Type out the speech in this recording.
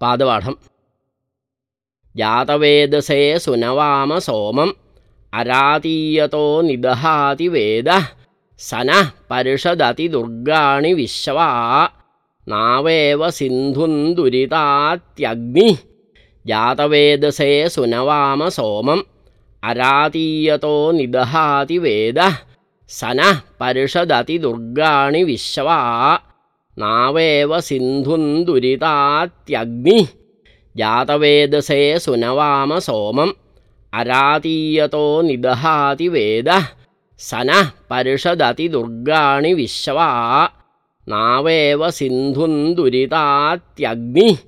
पादपाठम् जातवेदसे सुनवाम सोमम् अरातीयतो निदहाति वेदः स नः परिषदतिदुर्गाणि विश्वा नावेव सिन्धुन्दुरितात्यग्निः जातवेदसे सुनवाम सोमम् अरातीयतो निदहाति वेदः स नः परिषदतिदुर्गाणि विश्वा नावेव सिन्धुन्दुरितात्यग्निः जातवेदसे सुनवाम सोमम् अरातीयतो निदहाति वेदः स नः परिषदतिदुर्गाणि विश्वा नावेव सिन्धुन्दुरितात्यग्निः